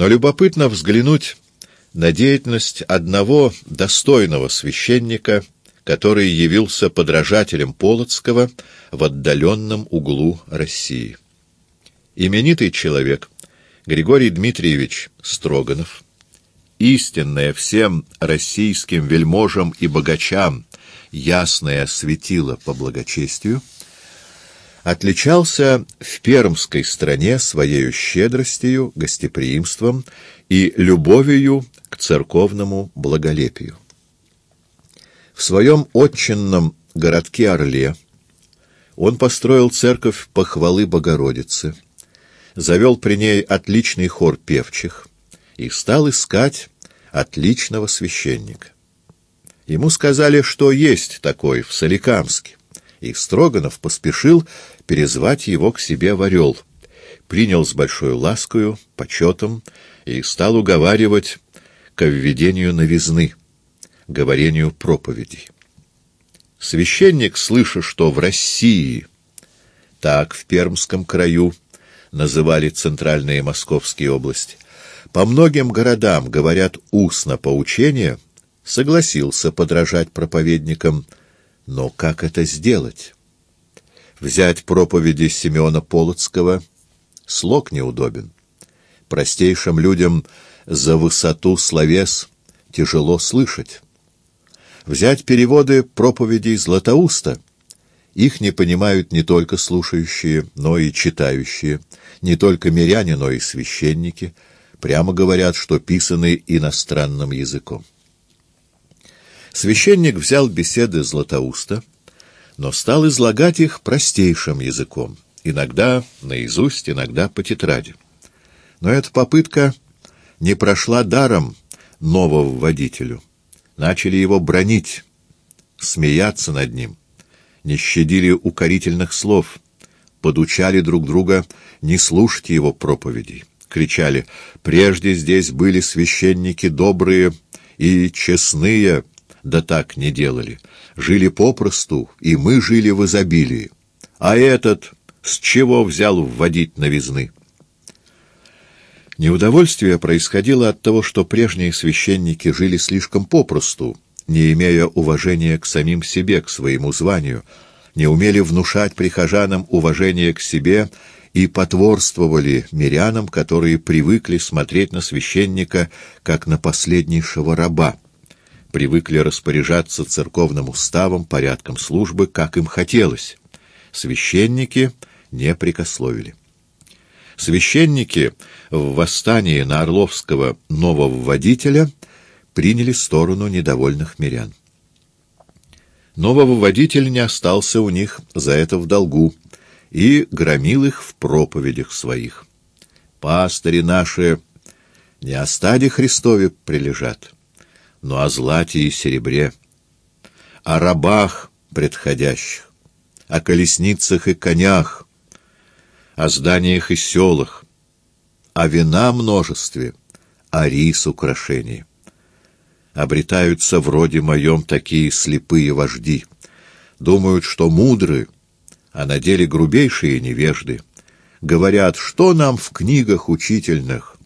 Но любопытно взглянуть на деятельность одного достойного священника, который явился подражателем Полоцкого в отдаленном углу России. Именитый человек Григорий Дмитриевич Строганов, истинное всем российским вельможам и богачам ясное светило по благочестию, отличался в пермской стране своей щедростью, гостеприимством и любовью к церковному благолепию. В своем отчинном городке Орле он построил церковь похвалы Богородицы, завел при ней отличный хор певчих и стал искать отличного священника. Ему сказали, что есть такой в Соликамске и Строганов поспешил перезвать его к себе в Орел, принял с большой ласкою, почетом и стал уговаривать к введению новизны, говорению проповедей. Священник, слыша, что в России, так в Пермском краю, называли центральные московские области, по многим городам говорят устно поучения, согласился подражать проповедникам но как это сделать? Взять проповеди Симеона Полоцкого — слог неудобен. Простейшим людям за высоту словес тяжело слышать. Взять переводы проповедей Златоуста — их не понимают не только слушающие, но и читающие, не только миряне, но и священники, прямо говорят, что писаны иностранным языком. Священник взял беседы Златоуста, но стал излагать их простейшим языком, иногда наизусть, иногда по тетради. Но эта попытка не прошла даром нового водителю. Начали его бронить, смеяться над ним, не щадили укорительных слов, подучали друг друга не слушать его проповедей. Кричали «Прежде здесь были священники добрые и честные, да так не делали. Жили попросту, и мы жили в изобилии. А этот с чего взял вводить новизны? Неудовольствие происходило от того, что прежние священники жили слишком попросту, не имея уважения к самим себе, к своему званию, не умели внушать прихожанам уважение к себе и потворствовали мирянам, которые привыкли смотреть на священника как на последнейшего раба привыкли распоряжаться церковным уставом, порядком службы, как им хотелось. Священники не прикословили. Священники в восстании на Орловского нового водителя приняли сторону недовольных мирян. Нового водитель не остался у них за это в долгу и громил их в проповедях своих. «Пастыри наши не о стаде Христове прилежат» но о злате и серебре, о рабах предходящих, о колесницах и конях, о зданиях и селах, о вина множестве, о рис украшении. Обретаются вроде моем такие слепые вожди, думают, что мудры, а на деле грубейшие невежды. Говорят, что нам в книгах учительных,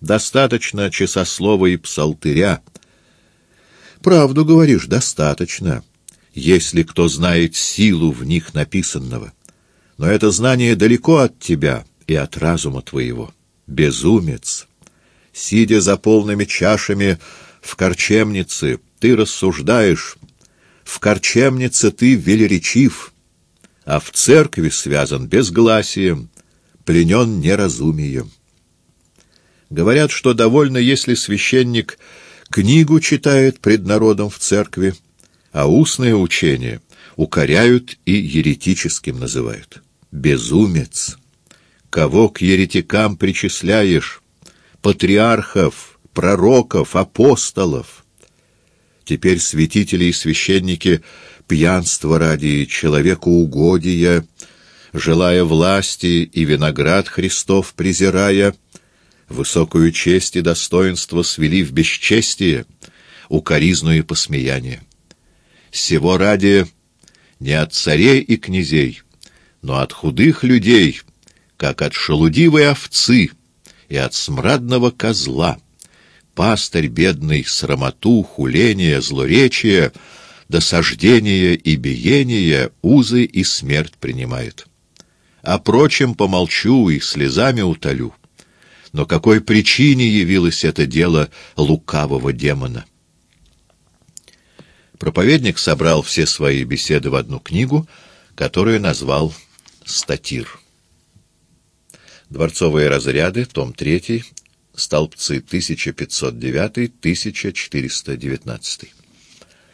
достаточно часослова и псалтыря — Правду говоришь, достаточно, если кто знает силу в них написанного. Но это знание далеко от тебя и от разума твоего. Безумец! Сидя за полными чашами в корчемнице, ты рассуждаешь. В корчемнице ты велеречив, а в церкви связан безгласием, пленен неразумием. Говорят, что довольно, если священник книгу читает пред народом в церкви, а устное учение укоряют и еретическим называют. Безумец! Кого к еретикам причисляешь? Патриархов, пророков, апостолов. Теперь святители и священники пьянство ради человекоугодия, желая власти и виноград Христов презирая, высокую честь и достоинство свели в бесчестие, укоризну и посмеяние. Сего ради не от царей и князей, но от худых людей, как от шелудивой овцы, и от смрадного козла. Пастырь бедный срамоту, хуление, злоречие, досаждение и биение, узы и смерть принимает. О прочем помолчу и слезами утолю. Но какой причине явилось это дело лукавого демона? Проповедник собрал все свои беседы в одну книгу, которую назвал «Статир». Дворцовые разряды, том 3, столбцы 1509-1419.